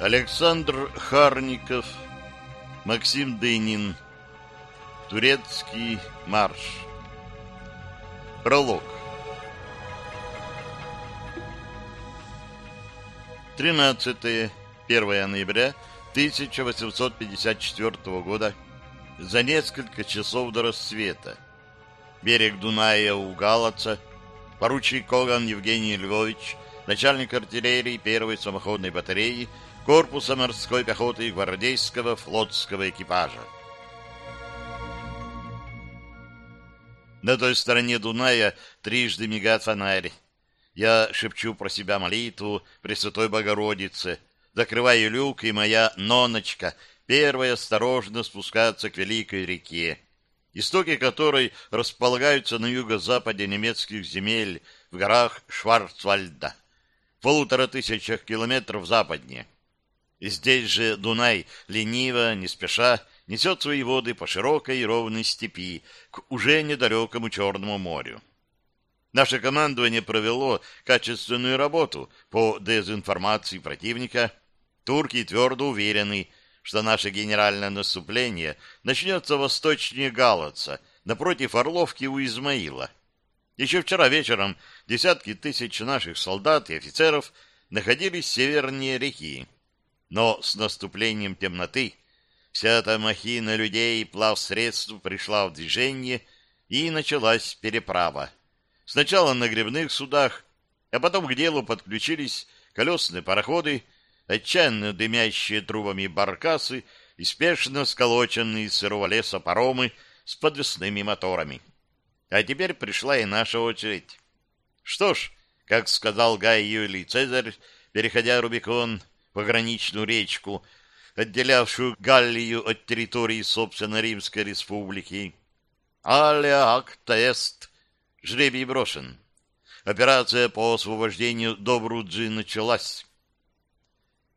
Александр Харников, Максим Дынин, Турецкий марш. Пролог. 13 1 ноября 1854 года, за несколько часов до рассвета. Берег Дуная у Галаца, поручик Коган Евгений Львович, начальник артиллерии первой самоходной батареи корпуса морской пехоты гвардейского флотского экипажа. На той стороне Дуная трижды мигает фонарь. Я шепчу про себя молитву Пресвятой Богородице, закрываю люк, и моя ноночка первая осторожно спускается к великой реке, истоки которой располагаются на юго-западе немецких земель в горах Шварцвальда, в полутора тысячах километров западнее. И здесь же Дунай, лениво, не спеша, несет свои воды по широкой и ровной степи к уже недалекому Черному морю. Наше командование провело качественную работу по дезинформации противника. Турки твердо уверены, что наше генеральное наступление начнется восточнее Галаца, напротив Орловки у Измаила. Еще вчера вечером десятки тысяч наших солдат и офицеров находились севернее реки. Но с наступлением темноты вся эта махина людей и плав средств пришла в движение, и началась переправа. Сначала на гребных судах, а потом к делу подключились колесные пароходы, отчаянно дымящие трубами баркасы и спешно сколоченные из сырого леса паромы с подвесными моторами. А теперь пришла и наша очередь. Что ж, как сказал Гай Юлий Цезарь, переходя Рубикон, пограничную речку, отделявшую Галлию от территории, собственно, Римской республики. «Алия акта эст» — жребий брошен. Операция по освобождению Добруджи началась.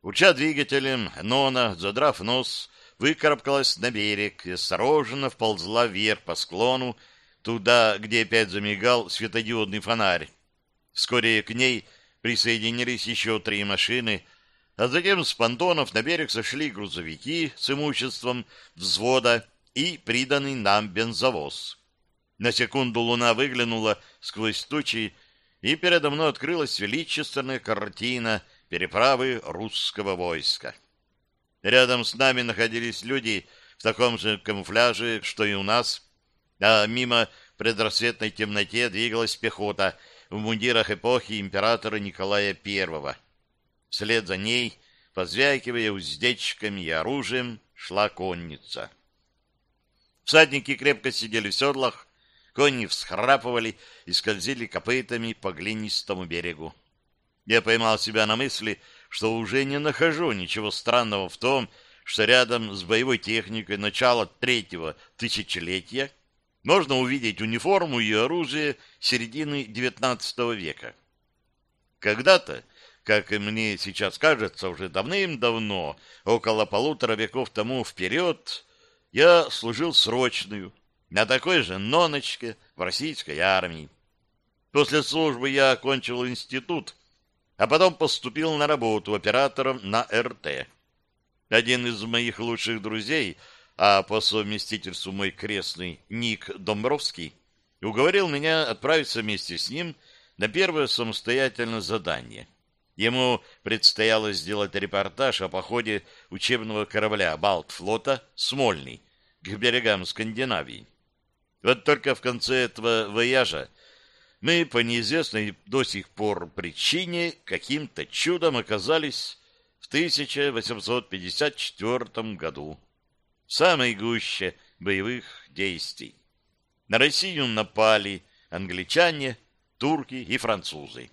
Уча двигателем, Нона, задрав нос, выкарабкалась на берег и осторожно вползла вверх по склону, туда, где опять замигал светодиодный фонарь. Вскоре к ней присоединились еще три машины — а затем с понтонов на берег сошли грузовики с имуществом взвода и приданный нам бензовоз. На секунду луна выглянула сквозь тучи, и передо мной открылась величественная картина переправы русского войска. Рядом с нами находились люди в таком же камуфляже, что и у нас, а мимо предрассветной темноте двигалась пехота в мундирах эпохи императора Николая I. Вслед за ней, позвякивая уздечками и оружием, шла конница. Всадники крепко сидели в седлах, кони всхрапывали и скользили копытами по глинистому берегу. Я поймал себя на мысли, что уже не нахожу ничего странного в том, что рядом с боевой техникой начала третьего тысячелетия можно увидеть униформу и оружие середины XIX века. Когда-то как и мне сейчас кажется, уже давным-давно, около полутора веков тому вперед, я служил срочную, на такой же ноночке в российской армии. После службы я окончил институт, а потом поступил на работу оператором на РТ. Один из моих лучших друзей, а по совместительству мой крестный Ник Домбровский, уговорил меня отправиться вместе с ним на первое самостоятельное задание — Ему предстояло сделать репортаж о походе учебного корабля Балтфлота «Смольный» к берегам Скандинавии. Вот только в конце этого вояжа мы по неизвестной до сих пор причине каким-то чудом оказались в 1854 году в самой гуще боевых действий. На Россию напали англичане, турки и французы.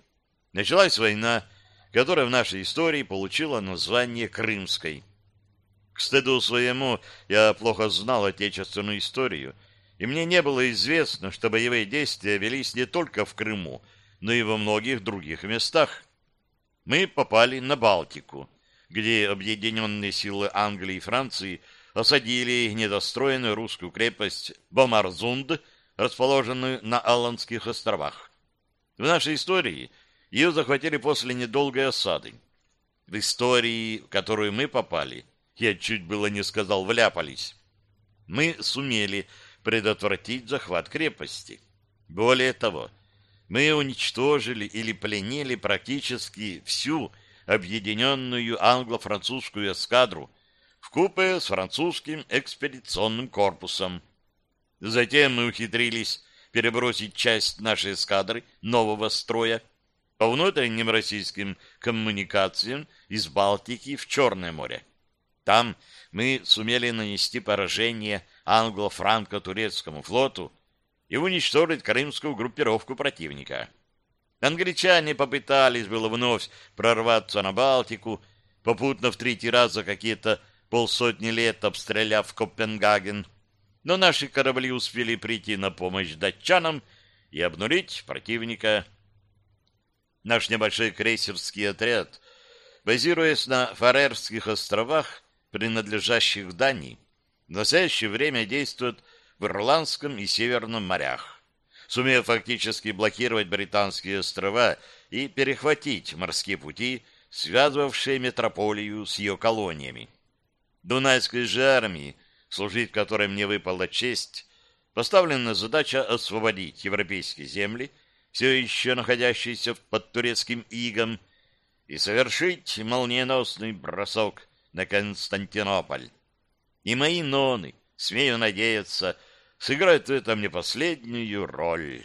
Началась война которая в нашей истории получила название Крымской. К стыду своему я плохо знал отечественную историю, и мне не было известно, что боевые действия велись не только в Крыму, но и во многих других местах. Мы попали на Балтику, где объединенные силы Англии и Франции осадили недостроенную русскую крепость Бомарзунд, расположенную на Алландских островах. В нашей истории – ее захватили после недолгой осады. в истории, в которую мы попали, я чуть было не сказал вляпались, мы сумели предотвратить захват крепости. Более того, мы уничтожили или пленили практически всю объединенную англо-французскую эскадру в купе с французским экспедиционным корпусом. Затем мы ухитрились перебросить часть нашей эскадры нового строя по внутренним российским коммуникациям из Балтики в Черное море. Там мы сумели нанести поражение англо-франко-турецкому флоту и уничтожить крымскую группировку противника. Англичане попытались было вновь прорваться на Балтику, попутно в третий раз за какие-то полсотни лет обстреляв Копенгаген, но наши корабли успели прийти на помощь датчанам и обнулить противника. Наш небольшой крейсерский отряд, базируясь на Фарерских островах, принадлежащих Дании, в настоящее время действует в Ирландском и Северном морях сумев фактически блокировать британские острова и перехватить морские пути, связывавшие метрополию с ее колониями. Дунайской же армии, служить которой мне выпала честь, поставлена задача освободить европейские земли, все еще находящиеся под турецким игом, и совершить молниеносный бросок на Константинополь. И мои ноны, смею надеяться, сыграет в этом не последнюю роль.